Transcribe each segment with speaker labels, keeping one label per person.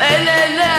Speaker 1: أنا لا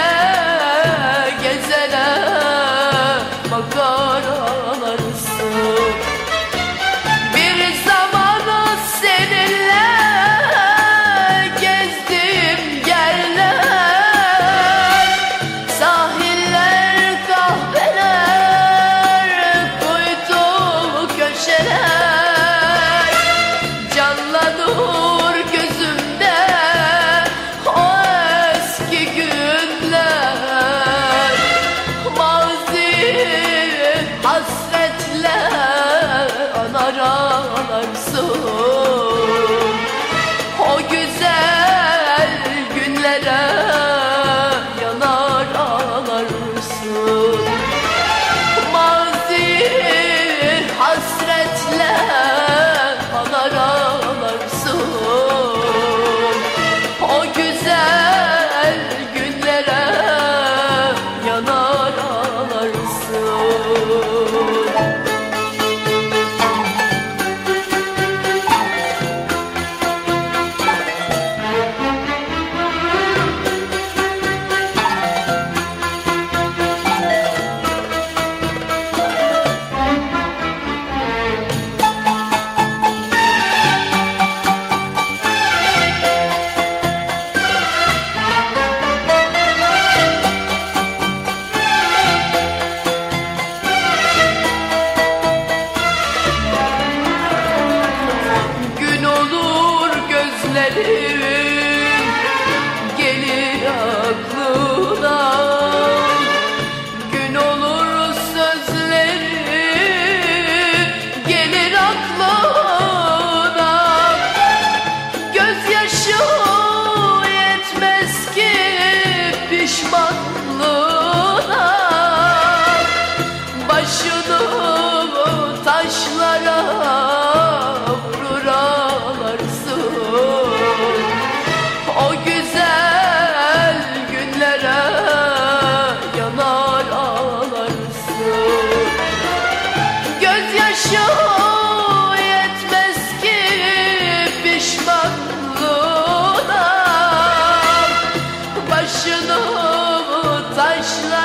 Speaker 1: much love.